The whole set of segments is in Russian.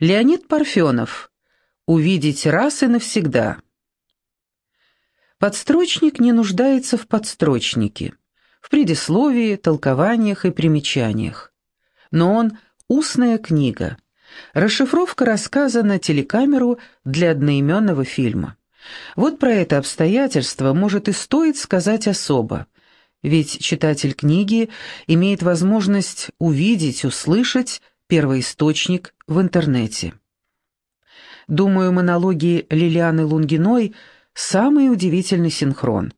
Леонид Парфенов. Увидеть раз и навсегда. Подстрочник не нуждается в подстрочнике, в предисловии, толкованиях и примечаниях. Но он – устная книга, расшифровка рассказа на телекамеру для одноименного фильма. Вот про это обстоятельство может и стоит сказать особо, ведь читатель книги имеет возможность увидеть, услышать первоисточник в интернете. Думаю, монологи Лилианы Лунгиной – самый удивительный синхрон.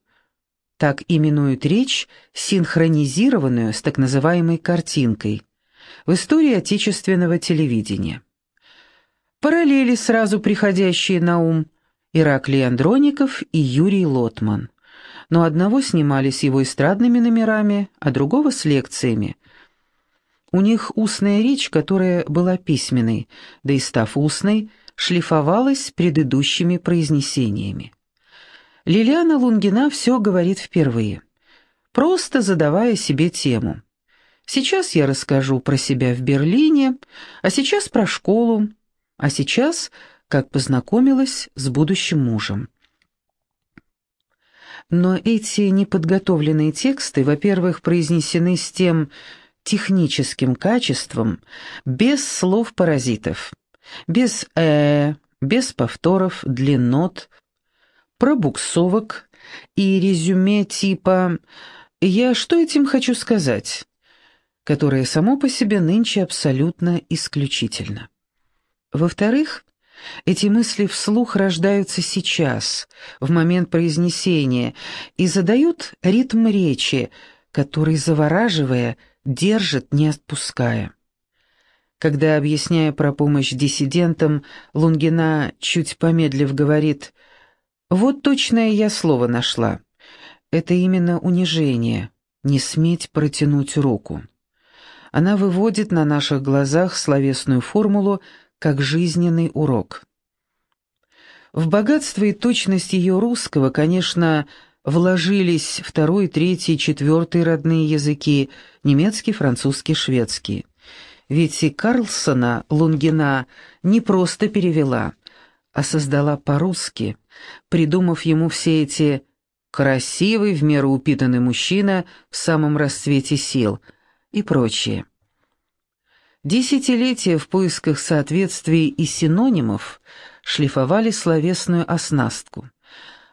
Так именуют речь, синхронизированную с так называемой картинкой, в истории отечественного телевидения. Параллели, сразу приходящие на ум – Ираклий Андроников и Юрий Лотман. Но одного снимали с его эстрадными номерами, а другого с лекциями, у них устная речь, которая была письменной, да и став устной, шлифовалась предыдущими произнесениями. Лилиана Лунгина все говорит впервые, просто задавая себе тему. Сейчас я расскажу про себя в Берлине, а сейчас про школу, а сейчас, как познакомилась с будущим мужем. Но эти неподготовленные тексты, во-первых, произнесены с тем, техническим качеством, без слов-паразитов, без «э», без повторов, длиннот, пробуксовок и резюме типа «я что этим хочу сказать», которое само по себе нынче абсолютно исключительно. Во-вторых, эти мысли вслух рождаются сейчас, в момент произнесения, и задают ритм речи, который, завораживая, держит, не отпуская. Когда, объясняя про помощь диссидентам, Лунгина, чуть помедлив, говорит «Вот точное я слово нашла. Это именно унижение, не сметь протянуть руку». Она выводит на наших глазах словесную формулу как жизненный урок. В богатство и точность ее русского, конечно, вложились второй, третий, четвертый родные языки, немецкий, французский, шведский. Ведь и Карлсона Лунгина не просто перевела, а создала по-русски, придумав ему все эти «красивый, в меру упитанный мужчина в самом расцвете сил» и прочее. Десятилетия в поисках соответствий и синонимов шлифовали словесную оснастку –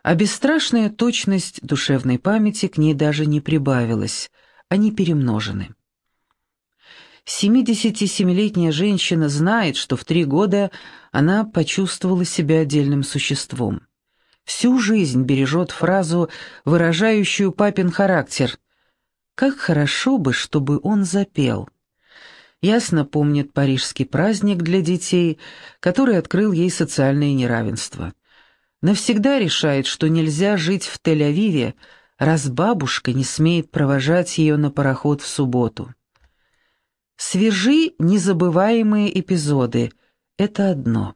а бесстрашная точность душевной памяти к ней даже не прибавилась, они перемножены. 77-летняя женщина знает, что в три года она почувствовала себя отдельным существом. Всю жизнь бережет фразу, выражающую папин характер. «Как хорошо бы, чтобы он запел». Ясно помнит парижский праздник для детей, который открыл ей социальное неравенство навсегда решает, что нельзя жить в Тель-Авиве, раз бабушка не смеет провожать ее на пароход в субботу. Свежи незабываемые эпизоды — это одно.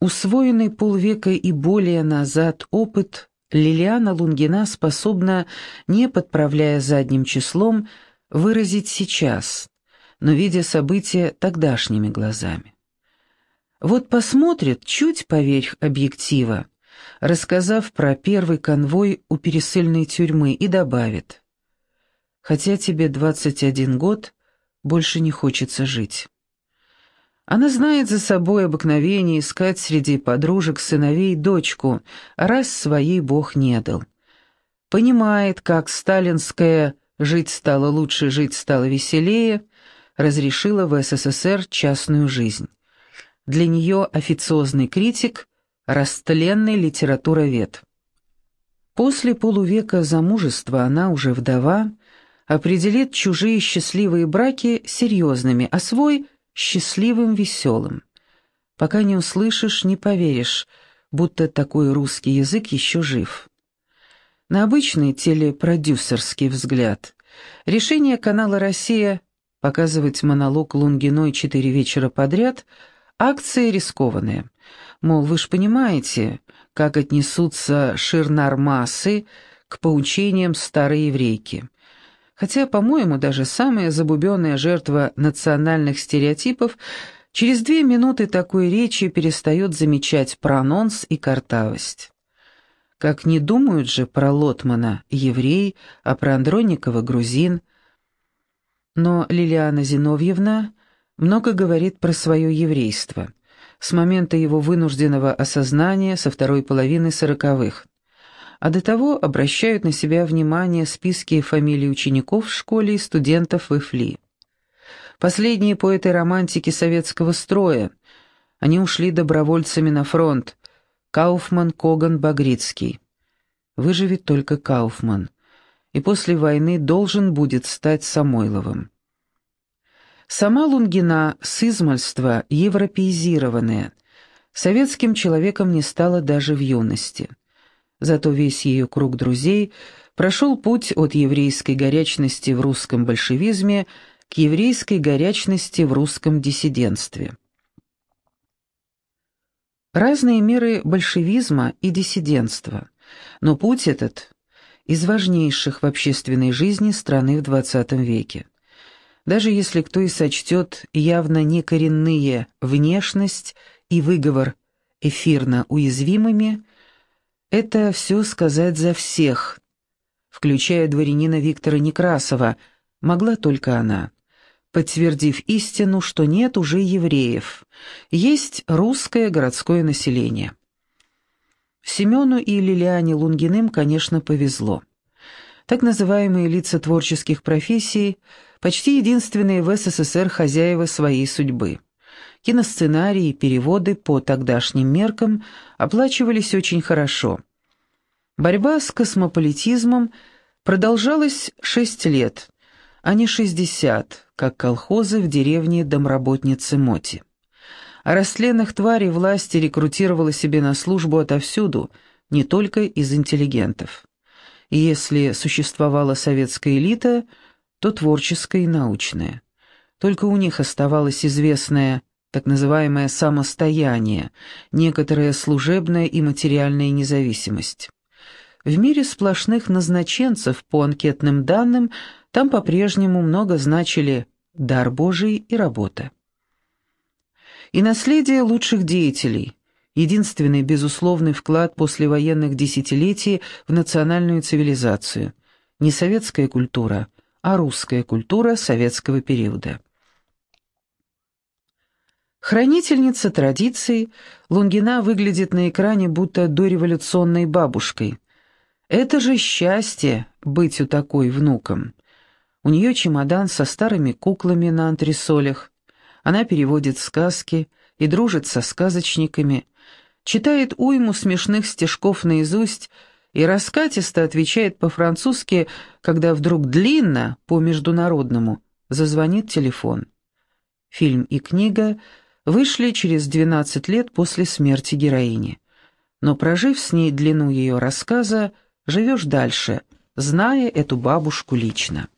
Усвоенный полвека и более назад опыт Лилиана Лунгина способна, не подправляя задним числом, выразить сейчас, но видя события тогдашними глазами. Вот посмотрит чуть поверх объектива, рассказав про первый конвой у пересыльной тюрьмы, и добавит. «Хотя тебе 21 год, больше не хочется жить». Она знает за собой обыкновение искать среди подружек, сыновей дочку, раз своей Бог не дал. Понимает, как сталинская «жить стало лучше, жить стало веселее» разрешила в СССР частную жизнь. Для нее официозный критик – растленный литературовед. После полувека замужества она уже вдова, определит чужие счастливые браки серьезными, а свой – счастливым, веселым. Пока не услышишь, не поверишь, будто такой русский язык еще жив. На обычный телепродюсерский взгляд решение канала «Россия» показывать монолог Лунгиной четыре вечера подряд – Акции рискованные. Мол, вы ж понимаете, как отнесутся ширнармасы к поучениям старой еврейки. Хотя, по-моему, даже самая забубенная жертва национальных стереотипов Через две минуты такой речи перестает замечать прононс и картавость. Как не думают же про Лотмана еврей, а про Андроникова грузин. Но Лилиана Зиновьевна много говорит про свое еврейство с момента его вынужденного осознания со второй половины сороковых. А до того обращают на себя внимание списки фамилий учеников в школе и студентов в Ифли. Последние поэты-романтики советского строя. Они ушли добровольцами на фронт. Кауфман, Коган, Багрицкий. Выживет только Кауфман. И после войны должен будет стать Самойловым. Сама Лунгина с измальства европеизированная. Советским человеком не стала даже в юности. Зато весь ее круг друзей прошел путь от еврейской горячности в русском большевизме – к еврейской горячности в русском диссидентстве. Разные меры большевизма и диссидентства, но путь этот из важнейших в общественной жизни страны в XX веке. Даже если кто и сочтет явно некоренные внешность и выговор эфирно уязвимыми, это все сказать за всех, включая дворянина Виктора Некрасова, могла только она подтвердив истину, что нет уже евреев, есть русское городское население. Семену и Лилиане Лунгиным, конечно, повезло. Так называемые лица творческих профессий – почти единственные в СССР хозяева своей судьбы. Киносценарии и переводы по тогдашним меркам оплачивались очень хорошо. Борьба с космополитизмом продолжалась шесть лет, а не шестьдесят, как колхозы в деревне домработницы Моти. А растленных тварей власти рекрутировала себе на службу отовсюду, не только из интеллигентов. И если существовала советская элита, то творческая и научная. Только у них оставалось известное так называемое самостояние, некоторая служебная и материальная независимость. В мире сплошных назначенцев по анкетным данным там по-прежнему много значили дар Божий и работа. И наследие лучших деятелей, единственный безусловный вклад послевоенных десятилетий в национальную цивилизацию, не советская культура, а русская культура советского периода. Хранительница традиций, Лунгина выглядит на экране будто дореволюционной бабушкой. Это же счастье быть у такой внуком. У нее чемодан со старыми куклами на антресолях. Она переводит сказки и дружит со сказочниками, читает уйму смешных стишков наизусть и раскатисто отвечает по-французски, когда вдруг длинно, по-международному, зазвонит телефон. Фильм и книга вышли через 12 лет после смерти героини. Но прожив с ней длину ее рассказа, живешь дальше, зная эту бабушку лично.